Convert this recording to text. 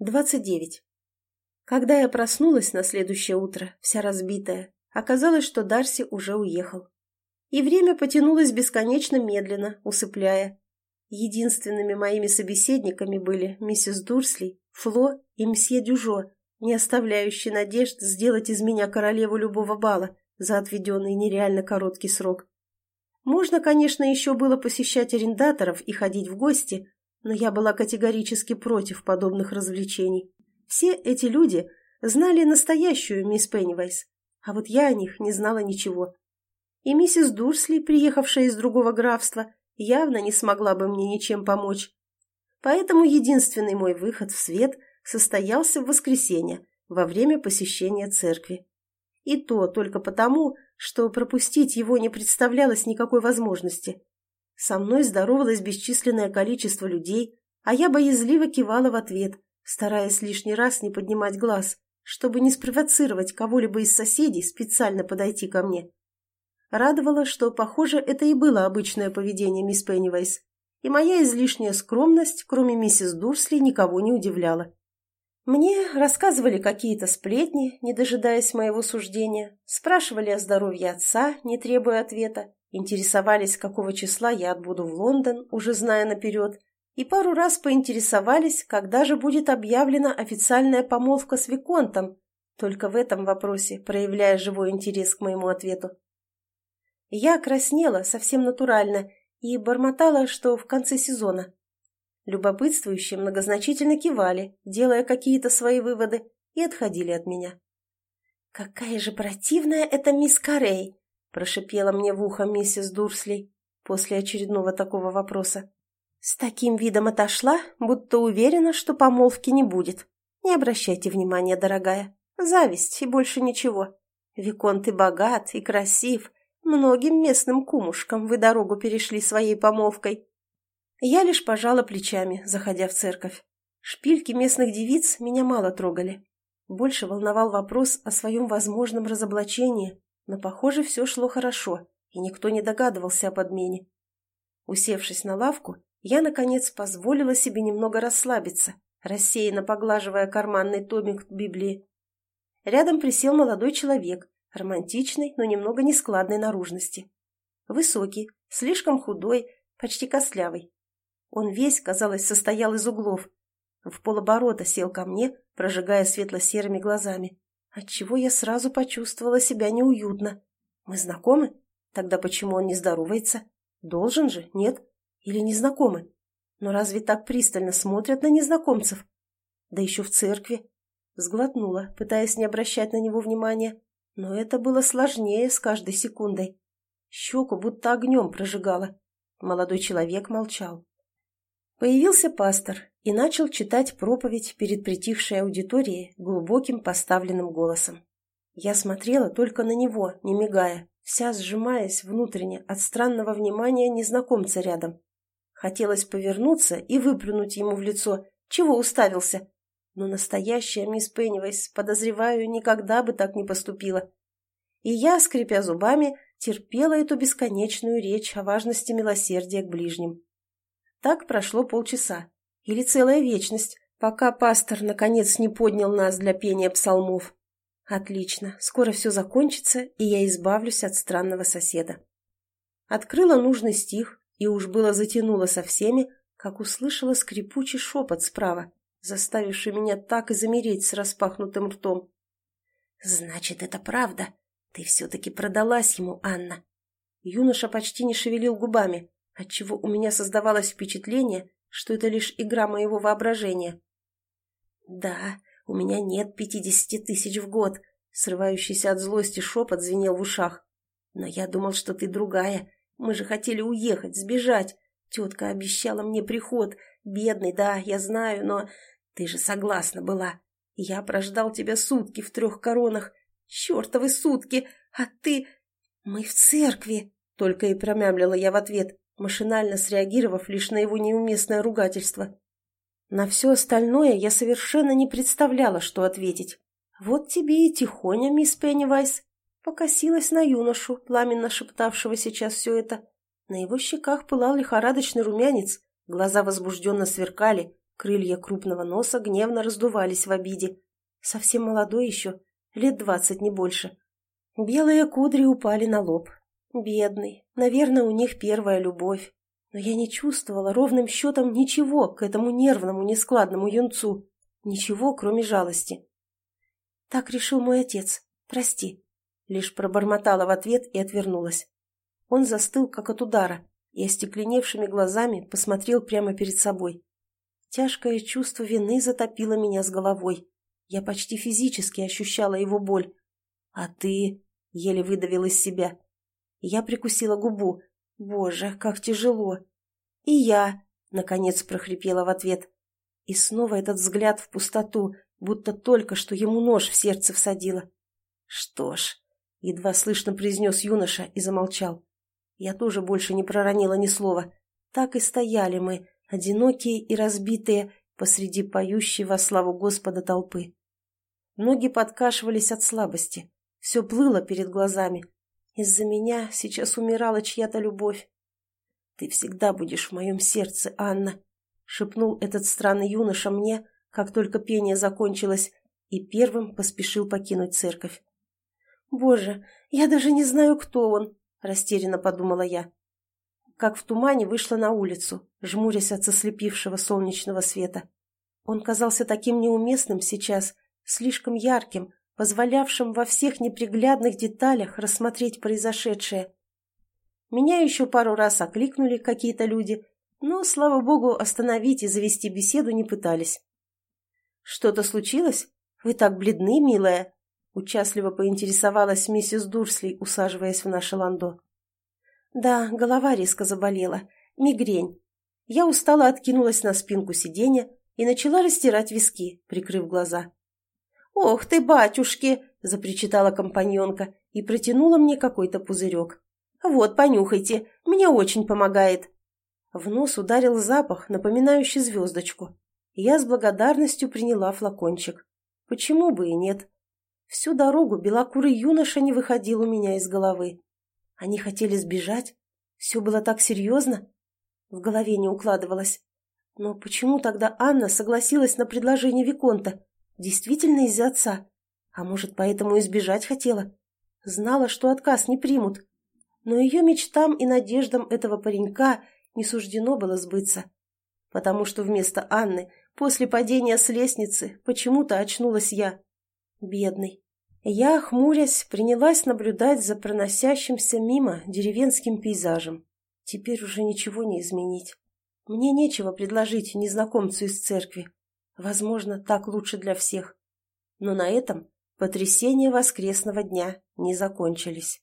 29. Когда я проснулась на следующее утро, вся разбитая, оказалось, что Дарси уже уехал. И время потянулось бесконечно медленно, усыпляя. Единственными моими собеседниками были миссис Дурсли, Фло и мсье Дюжо, не оставляющие надежд сделать из меня королеву любого бала за отведенный нереально короткий срок. Можно, конечно, еще было посещать арендаторов и ходить в гости, но я была категорически против подобных развлечений. Все эти люди знали настоящую мисс Пеннивайс, а вот я о них не знала ничего. И миссис Дурсли, приехавшая из другого графства, явно не смогла бы мне ничем помочь. Поэтому единственный мой выход в свет состоялся в воскресенье, во время посещения церкви. И то только потому, что пропустить его не представлялось никакой возможности. Со мной здоровалось бесчисленное количество людей, а я боязливо кивала в ответ, стараясь лишний раз не поднимать глаз, чтобы не спровоцировать кого-либо из соседей специально подойти ко мне. Радовало, что, похоже, это и было обычное поведение мисс Пеннивайс, и моя излишняя скромность, кроме миссис Дурсли, никого не удивляла. Мне рассказывали какие-то сплетни, не дожидаясь моего суждения, спрашивали о здоровье отца, не требуя ответа, Интересовались, какого числа я отбуду в Лондон, уже зная наперед, и пару раз поинтересовались, когда же будет объявлена официальная помолвка с Виконтом, только в этом вопросе проявляя живой интерес к моему ответу. Я краснела совсем натурально и бормотала, что в конце сезона. Любопытствующие многозначительно кивали, делая какие-то свои выводы, и отходили от меня. «Какая же противная эта мисс Карей!» — прошипела мне в ухо миссис Дурсли после очередного такого вопроса. С таким видом отошла, будто уверена, что помолвки не будет. Не обращайте внимания, дорогая. Зависть и больше ничего. Виконт и богат, и красив. Многим местным кумушкам вы дорогу перешли своей помолвкой. Я лишь пожала плечами, заходя в церковь. Шпильки местных девиц меня мало трогали. Больше волновал вопрос о своем возможном разоблачении но, похоже, все шло хорошо, и никто не догадывался о подмене. Усевшись на лавку, я, наконец, позволила себе немного расслабиться, рассеянно поглаживая карманный томик Библии. Рядом присел молодой человек, романтичный, но немного нескладной наружности. Высокий, слишком худой, почти костлявый. Он весь, казалось, состоял из углов. В полоборота сел ко мне, прожигая светло-серыми глазами отчего я сразу почувствовала себя неуютно. Мы знакомы? Тогда почему он не здоровается? Должен же, нет? Или не знакомы? Но разве так пристально смотрят на незнакомцев? Да еще в церкви. Сглотнула, пытаясь не обращать на него внимания. Но это было сложнее с каждой секундой. Щеку будто огнем прожигала. Молодой человек молчал. Появился пастор и начал читать проповедь перед притихшей аудиторией глубоким поставленным голосом. Я смотрела только на него, не мигая, вся сжимаясь внутренне от странного внимания незнакомца рядом. Хотелось повернуться и выплюнуть ему в лицо, чего уставился. Но настоящая мисс Пеннивайс, подозреваю, никогда бы так не поступила. И я, скрипя зубами, терпела эту бесконечную речь о важности милосердия к ближним. Так прошло полчаса, или целая вечность, пока пастор наконец не поднял нас для пения псалмов. Отлично, скоро все закончится, и я избавлюсь от странного соседа. Открыла нужный стих, и уж было затянуло со всеми, как услышала скрипучий шепот справа, заставивший меня так и замереть с распахнутым ртом. «Значит, это правда. Ты все-таки продалась ему, Анна». Юноша почти не шевелил губами, отчего у меня создавалось впечатление, что это лишь игра моего воображения. «Да, у меня нет пятидесяти тысяч в год», — срывающийся от злости шепот звенел в ушах. «Но я думал, что ты другая. Мы же хотели уехать, сбежать. Тетка обещала мне приход. Бедный, да, я знаю, но ты же согласна была. Я прождал тебя сутки в трех коронах. Чертовы сутки! А ты... Мы в церкви!» Только и промямлила я в ответ машинально среагировав лишь на его неуместное ругательство. На все остальное я совершенно не представляла, что ответить. «Вот тебе и тихоня, мисс Пеннивайс!» Покосилась на юношу, пламенно шептавшего сейчас все это. На его щеках пылал лихорадочный румянец, глаза возбужденно сверкали, Крылья крупного носа гневно раздувались в обиде. Совсем молодой еще, лет двадцать, не больше. Белые кудри упали на лоб. Бедный, наверное, у них первая любовь. Но я не чувствовала ровным счетом ничего к этому нервному, нескладному юнцу. Ничего, кроме жалости. Так решил мой отец. Прости. Лишь пробормотала в ответ и отвернулась. Он застыл, как от удара, и остекленевшими глазами посмотрел прямо перед собой. Тяжкое чувство вины затопило меня с головой. Я почти физически ощущала его боль. «А ты...» — еле выдавил из себя. Я прикусила губу. «Боже, как тяжело!» «И я...» — наконец прохрипела в ответ. И снова этот взгляд в пустоту, будто только что ему нож в сердце всадила. «Что ж...» — едва слышно произнес юноша и замолчал. Я тоже больше не проронила ни слова. Так и стояли мы, одинокие и разбитые, посреди поющей во славу Господа толпы. Ноги подкашивались от слабости. Все плыло перед глазами. Из-за меня сейчас умирала чья-то любовь. «Ты всегда будешь в моем сердце, Анна», — шепнул этот странный юноша мне, как только пение закончилось, и первым поспешил покинуть церковь. «Боже, я даже не знаю, кто он», — растерянно подумала я. Как в тумане вышла на улицу, жмурясь от сослепившего солнечного света. Он казался таким неуместным сейчас, слишком ярким, позволявшим во всех неприглядных деталях рассмотреть произошедшее. Меня еще пару раз окликнули какие-то люди, но, слава богу, остановить и завести беседу не пытались. «Что-то случилось? Вы так бледны, милая?» Участливо поинтересовалась миссис Дурсли, усаживаясь в наше ландо. «Да, голова резко заболела. Мигрень. Я устало откинулась на спинку сиденья и начала растирать виски, прикрыв глаза. «Ох ты, батюшки!» – запричитала компаньонка и протянула мне какой-то пузырек. «Вот, понюхайте, мне очень помогает». В нос ударил запах, напоминающий звездочку. Я с благодарностью приняла флакончик. Почему бы и нет? Всю дорогу белокурый юноша не выходил у меня из головы. Они хотели сбежать? Все было так серьезно? В голове не укладывалось. Но почему тогда Анна согласилась на предложение Виконта? Действительно из-за отца? А может, поэтому избежать хотела? Знала, что отказ не примут. Но ее мечтам и надеждам этого паренька не суждено было сбыться. Потому что вместо Анны после падения с лестницы почему-то очнулась я. Бедный. Я, хмурясь, принялась наблюдать за проносящимся мимо деревенским пейзажем. Теперь уже ничего не изменить. Мне нечего предложить незнакомцу из церкви. Возможно, так лучше для всех. Но на этом потрясения воскресного дня не закончились.